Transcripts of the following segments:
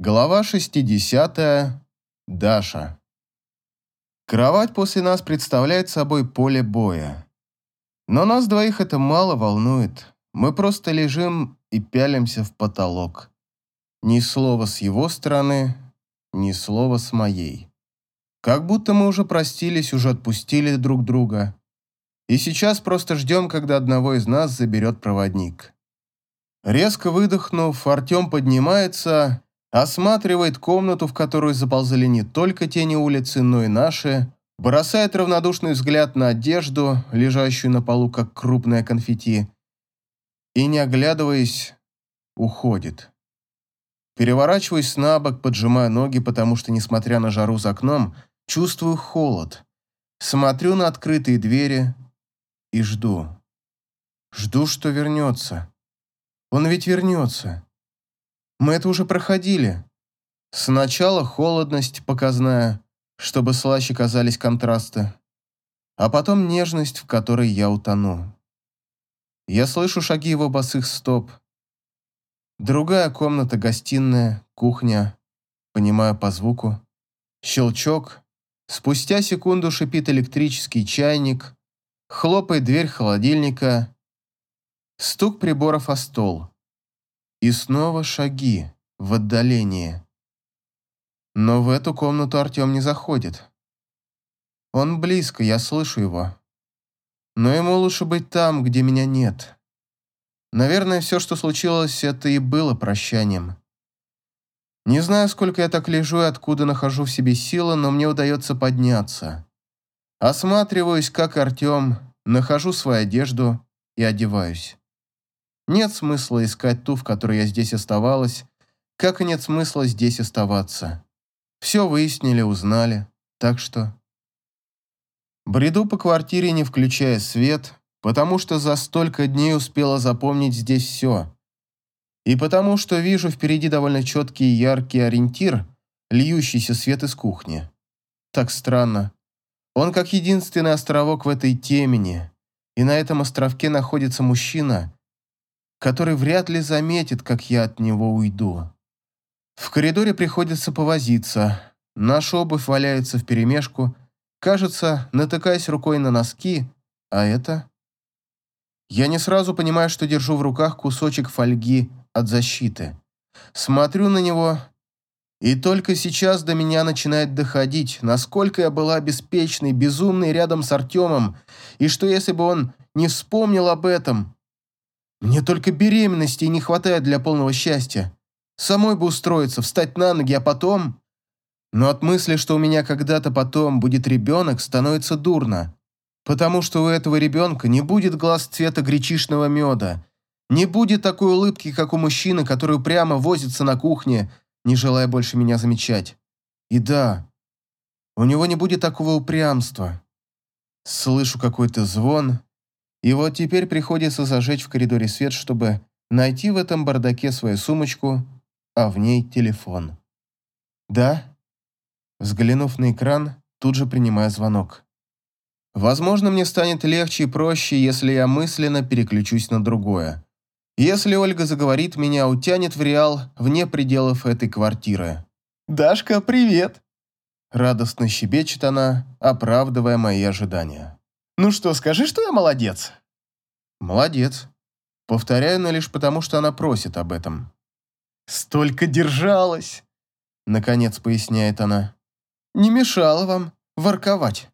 Глава 60. Даша. Кровать после нас представляет собой поле боя. Но нас двоих это мало волнует. Мы просто лежим и пялимся в потолок. Ни слова с его стороны, ни слова с моей. Как будто мы уже простились, уже отпустили друг друга. И сейчас просто ждем, когда одного из нас заберет проводник. Резко выдохнув, Артем поднимается осматривает комнату, в которую заползали не только тени улицы, но и наши, бросает равнодушный взгляд на одежду, лежащую на полу, как крупное конфетти, и, не оглядываясь, уходит. Переворачиваюсь на бок, поджимая ноги, потому что, несмотря на жару за окном, чувствую холод. Смотрю на открытые двери и жду. Жду, что вернется. Он ведь вернется. Мы это уже проходили. Сначала холодность показная, чтобы слаще казались контрасты, а потом нежность, в которой я утону. Я слышу шаги его босых стоп. Другая комната, гостиная, кухня, понимаю по звуку. Щелчок. Спустя секунду шипит электрический чайник, хлопает дверь холодильника, стук приборов о стол. И снова шаги в отдалении. Но в эту комнату Артем не заходит. Он близко, я слышу его. Но ему лучше быть там, где меня нет. Наверное, все, что случилось, это и было прощанием. Не знаю, сколько я так лежу и откуда нахожу в себе силы, но мне удается подняться. Осматриваюсь, как Артем, нахожу свою одежду и одеваюсь. Нет смысла искать ту, в которой я здесь оставалась, как и нет смысла здесь оставаться. Все выяснили, узнали, так что... Бреду по квартире, не включая свет, потому что за столько дней успела запомнить здесь все. И потому что вижу впереди довольно четкий и яркий ориентир, льющийся свет из кухни. Так странно. Он как единственный островок в этой темени, и на этом островке находится мужчина, который вряд ли заметит, как я от него уйду. В коридоре приходится повозиться. Наша обувь валяется вперемешку, кажется, натыкаясь рукой на носки, а это... Я не сразу понимаю, что держу в руках кусочек фольги от защиты. Смотрю на него, и только сейчас до меня начинает доходить, насколько я была беспечной, безумной рядом с Артемом, и что если бы он не вспомнил об этом, мне только беременности не хватает для полного счастья. Самой бы устроиться, встать на ноги, а потом... Но от мысли, что у меня когда-то потом будет ребенок, становится дурно. Потому что у этого ребенка не будет глаз цвета гречишного меда, не будет такой улыбки, как у мужчины, который прямо возится на кухне, не желая больше меня замечать. И да, у него не будет такого упрямства. Слышу какой-то звон, и вот теперь приходится зажечь в коридоре свет, чтобы найти в этом бардаке свою сумочку, а в ней телефон. «Да?» Взглянув на экран, тут же принимаю звонок. Возможно, мне станет легче и проще, если я мысленно переключусь на другое. Если Ольга заговорит, меня утянет в реал вне пределов этой квартиры. «Дашка, привет!» Радостно щебечет она, оправдывая мои ожидания. Ну что, скажи, что я молодец?» «Молодец». Повторяю, но лишь потому, что она просит об этом. «Столько держалась!» Наконец поясняет она. «Не мешала вам ворковать.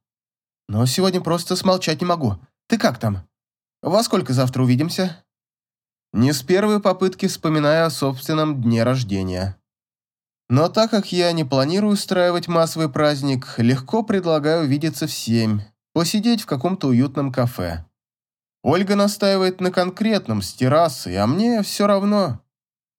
Но сегодня просто смолчать не могу. Ты как там? Во сколько завтра увидимся?» Не с первой попытки вспоминаю о собственном дне рождения. Но так как я не планирую устраивать массовый праздник, легко предлагаю увидеться в семь посидеть в каком-то уютном кафе. Ольга настаивает на конкретном, с террасой, а мне все равно.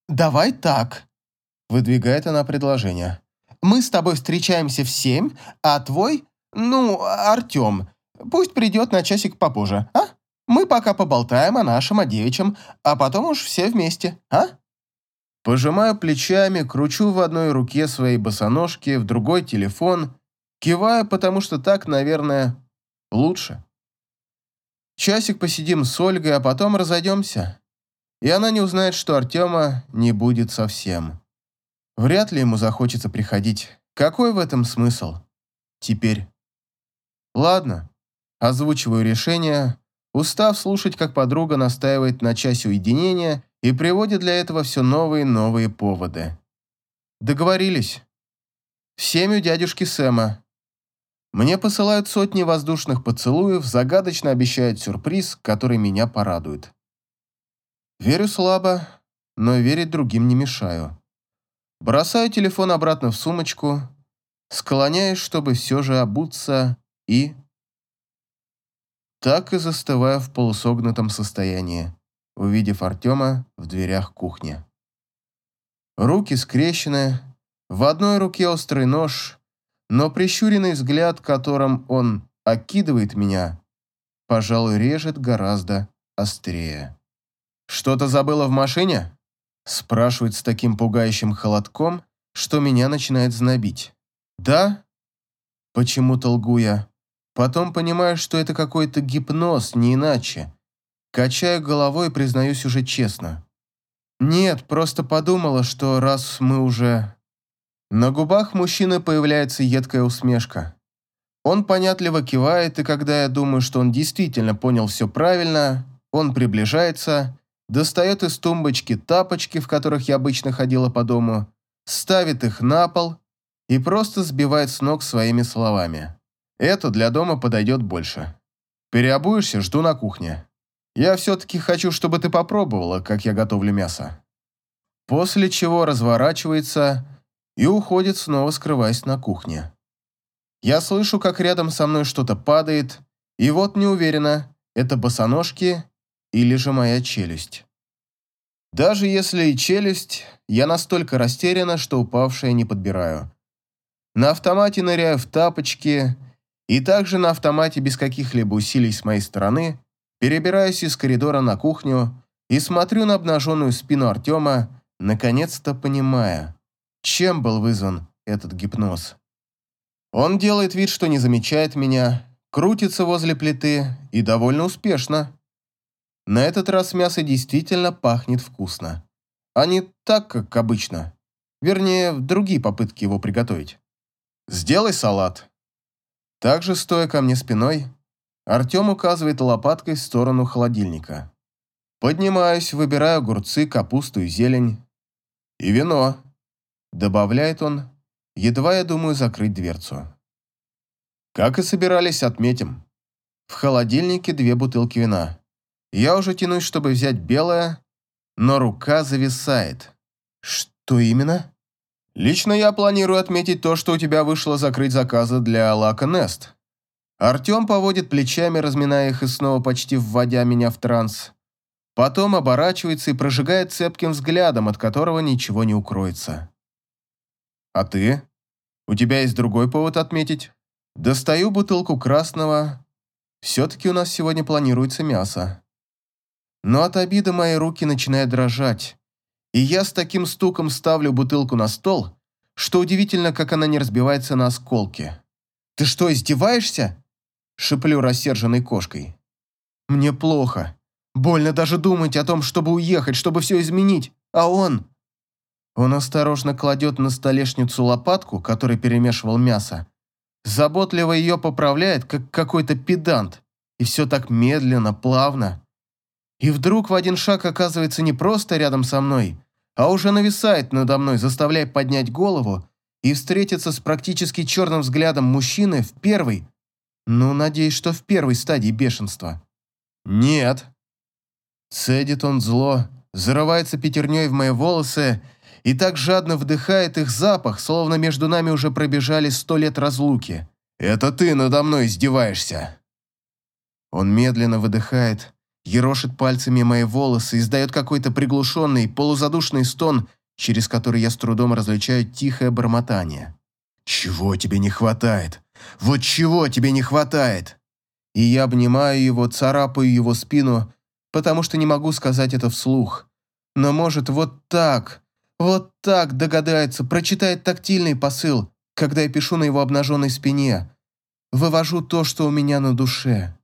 «Давай так», – выдвигает она предложение. «Мы с тобой встречаемся в семь, а твой, ну, Артем, пусть придет на часик попозже, а? Мы пока поболтаем о нашем, о девичьем, а потом уж все вместе, а?» Пожимаю плечами, кручу в одной руке свои босоножки, в другой телефон, киваю, потому что так, наверное, Лучше. Часик посидим с Ольгой, а потом разойдемся. И она не узнает, что Артема не будет совсем. Вряд ли ему захочется приходить. Какой в этом смысл? Теперь. Ладно. Озвучиваю решение, устав слушать, как подруга настаивает на часе уединения и приводит для этого все новые и новые поводы. Договорились. В семь у дядюшки Сэма. Мне посылают сотни воздушных поцелуев, загадочно обещают сюрприз, который меня порадует. Верю слабо, но верить другим не мешаю. Бросаю телефон обратно в сумочку, склоняюсь, чтобы все же обуться, и... Так и застываю в полусогнутом состоянии, увидев Артема в дверях кухни. Руки скрещены, в одной руке острый нож, но прищуренный взгляд, которым он окидывает меня, пожалуй, режет гораздо острее. «Что-то забыла в машине?» Спрашивает с таким пугающим холодком, что меня начинает знобить. «Да?» Почему-то лгу я. Потом понимаю, что это какой-то гипноз, не иначе. Качаю головой и признаюсь уже честно. «Нет, просто подумала, что раз мы уже...» На губах мужчины появляется едкая усмешка. Он понятливо кивает, и когда я думаю, что он действительно понял все правильно, он приближается достает из тумбочки тапочки, в которых я обычно ходила по дому, ставит их на пол и просто сбивает с ног своими словами. Это для дома подойдет больше. Переобуешься, жду на кухне. Я все-таки хочу, чтобы ты попробовала, как я готовлю мясо. После чего разворачивается и уходит, снова скрываясь на кухне. Я слышу, как рядом со мной что-то падает, и вот не уверена, это босоножки или же моя челюсть. Даже если и челюсть, я настолько растеряна, что упавшее не подбираю. На автомате ныряю в тапочки и также на автомате без каких-либо усилий с моей стороны перебираюсь из коридора на кухню и смотрю на обнаженную спину Артема, наконец-то понимая, чем был вызван этот гипноз. Он делает вид, что не замечает меня, крутится возле плиты и довольно успешно. На этот раз мясо действительно пахнет вкусно. А не так, как обычно. Вернее, другие попытки его приготовить. «Сделай салат». Также, стоя ко мне спиной, Артем указывает лопаткой в сторону холодильника. Поднимаюсь, выбираю огурцы, капусту и зелень. И вино. Добавляет он, едва я думаю закрыть дверцу. Как и собирались, отметим. В холодильнике две бутылки вина. Я уже тянусь, чтобы взять белое, но рука зависает. Что именно? Лично я планирую отметить то, что у тебя вышло закрыть заказы для Лака Нест. Артем поводит плечами, разминая их и снова почти вводя меня в транс. Потом оборачивается и прожигает цепким взглядом, от которого ничего не укроется. А ты? У тебя есть другой повод отметить? Достаю бутылку красного. Все-таки у нас сегодня планируется мясо. Но от обиды мои руки начинают дрожать, и я с таким стуком ставлю бутылку на стол, что удивительно, как она не разбивается на осколки. «Ты что, издеваешься?» – шиплю рассерженной кошкой. «Мне плохо. Больно даже думать о том, чтобы уехать, чтобы все изменить. А он...» Он осторожно кладет на столешницу лопатку, которой перемешивал мясо. Заботливо ее поправляет, как какой-то педант. И все так медленно, плавно. И вдруг в один шаг оказывается не просто рядом со мной, а уже нависает надо мной, заставляя поднять голову и встретиться с практически черным взглядом мужчины в первой, ну, надеюсь, что в первой стадии бешенства. «Нет». Цедит он зло, зарывается пятерней в мои волосы и так жадно вдыхает их запах, словно между нами уже пробежали сто лет разлуки. «Это ты надо мной издеваешься!» Он медленно выдыхает, ерошит пальцами мои волосы, издает какой-то приглушенный, полузадушный стон, через который я с трудом различаю тихое бормотание. «Чего тебе не хватает? Вот чего тебе не хватает?» И я обнимаю его, царапаю его спину, потому что не могу сказать это вслух. Но может вот так, вот так догадается, прочитает тактильный посыл, когда я пишу на его обнаженной спине. Вывожу то, что у меня на душе.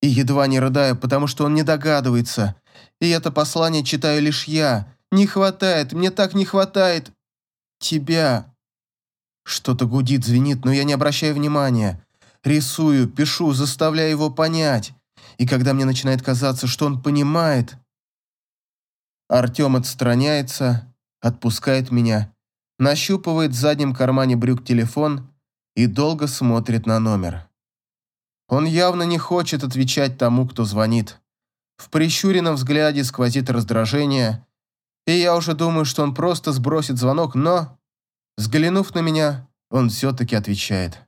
И едва не рыдаю, потому что он не догадывается. И это послание читаю лишь я. Не хватает, мне так не хватает. тебя...» Что-то гудит, звенит, но я не обращаю внимания. Рисую, пишу, заставляю его понять. И когда мне начинает казаться, что он понимает... Артем отстраняется, отпускает меня, нащупывает в заднем кармане брюк телефон и долго смотрит на номер. Он явно не хочет отвечать тому, кто звонит. В прищуренном взгляде сквозит раздражение, и я уже думаю, что он просто сбросит звонок, но, взглянув на меня, он все-таки отвечает.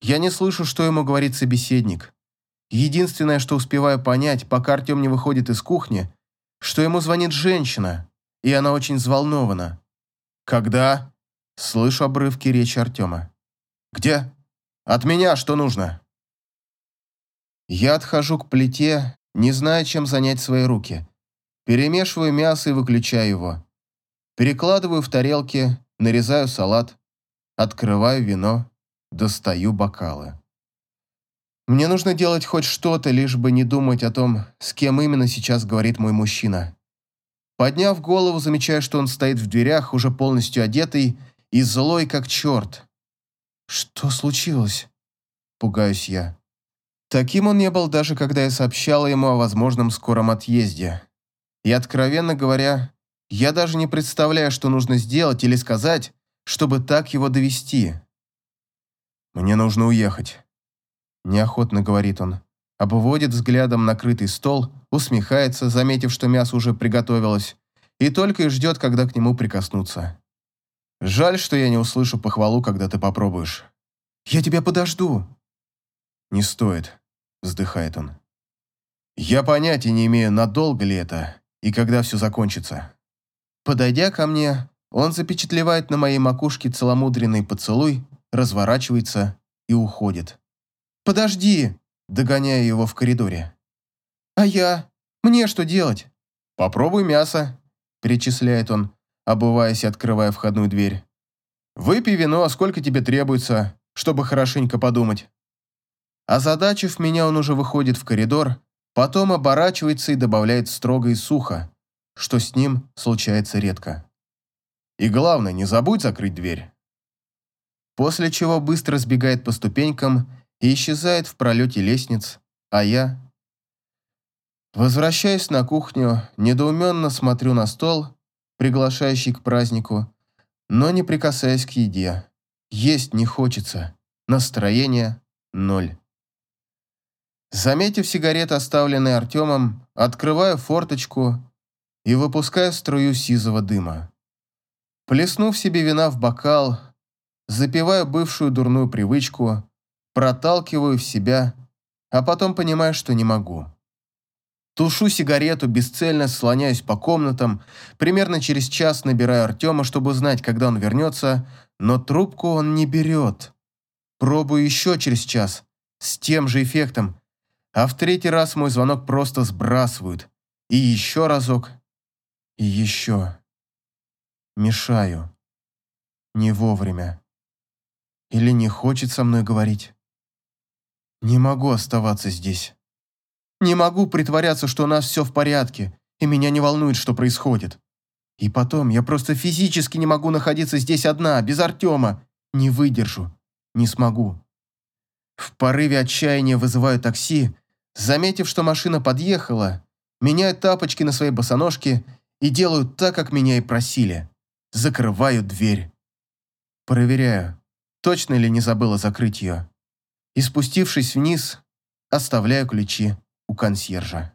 Я не слышу, что ему говорит собеседник. Единственное, что успеваю понять, пока Артем не выходит из кухни, что ему звонит женщина, и она очень взволнована. «Когда?» Слышу обрывки речи Артема. «Где? От меня что нужно?» Я отхожу к плите, не зная, чем занять свои руки. Перемешиваю мясо и выключаю его. Перекладываю в тарелки, нарезаю салат, открываю вино достаю бокалы. Мне нужно делать хоть что-то, лишь бы не думать о том, с кем именно сейчас говорит мой мужчина. Подняв голову, замечаю, что он стоит в дверях, уже полностью одетый и злой, как черт. «Что случилось?» – пугаюсь я. Таким он не был даже когда я сообщала ему о возможном скором отъезде. И, откровенно говоря, я даже не представляю, что нужно сделать или сказать, чтобы так его довести. «Мне нужно уехать», – неохотно говорит он. Обводит взглядом накрытый стол, усмехается, заметив, что мясо уже приготовилось, и только и ждет, когда к нему прикоснуться. «Жаль, что я не услышу похвалу, когда ты попробуешь». «Я тебя подожду». «Не стоит», – вздыхает он. «Я понятия не имею, надолго ли это и когда все закончится». Подойдя ко мне, он запечатлевает на моей макушке целомудренный поцелуй разворачивается и уходит. «Подожди!» – догоняя его в коридоре. «А я? Мне что делать?» «Попробуй мясо», – перечисляет он, обуваясь и открывая входную дверь. «Выпей вино, а сколько тебе требуется, чтобы хорошенько подумать». Озадачив меня, он уже выходит в коридор, потом оборачивается и добавляет строго и сухо, что с ним случается редко. «И главное, не забудь закрыть дверь» после чего быстро сбегает по ступенькам и исчезает в пролете лестниц, а я... Возвращаясь на кухню, недоуменно смотрю на стол, приглашающий к празднику, но не прикасаясь к еде. Есть не хочется. Настроение ноль. Заметив сигареты, оставленные Артемом, открываю форточку и выпускаю струю сизого дыма. Плеснув себе вина в бокал, запиваю бывшую дурную привычку, проталкиваю в себя, а потом понимаю, что не могу. Тушу сигарету, бесцельно слоняюсь по комнатам, примерно через час набираю Артема, чтобы узнать, когда он вернется, но трубку он не берет. Пробую еще через час, с тем же эффектом, а в третий раз мой звонок просто сбрасывают. И еще разок, и еще. Мешаю. Не вовремя. Или не хочет со мной говорить. Не могу оставаться здесь. Не могу притворяться, что у нас все в порядке, и меня не волнует, что происходит. И потом, я просто физически не могу находиться здесь одна, без Артема. Не выдержу. Не смогу. В порыве отчаяния вызываю такси, заметив, что машина подъехала, меняю тапочки на своей босоножке и делаю так, как меня и просили. Закрываю дверь. Проверяю, точно ли не забыла закрыть ее. И спустившись вниз, оставляю ключи у консьержа.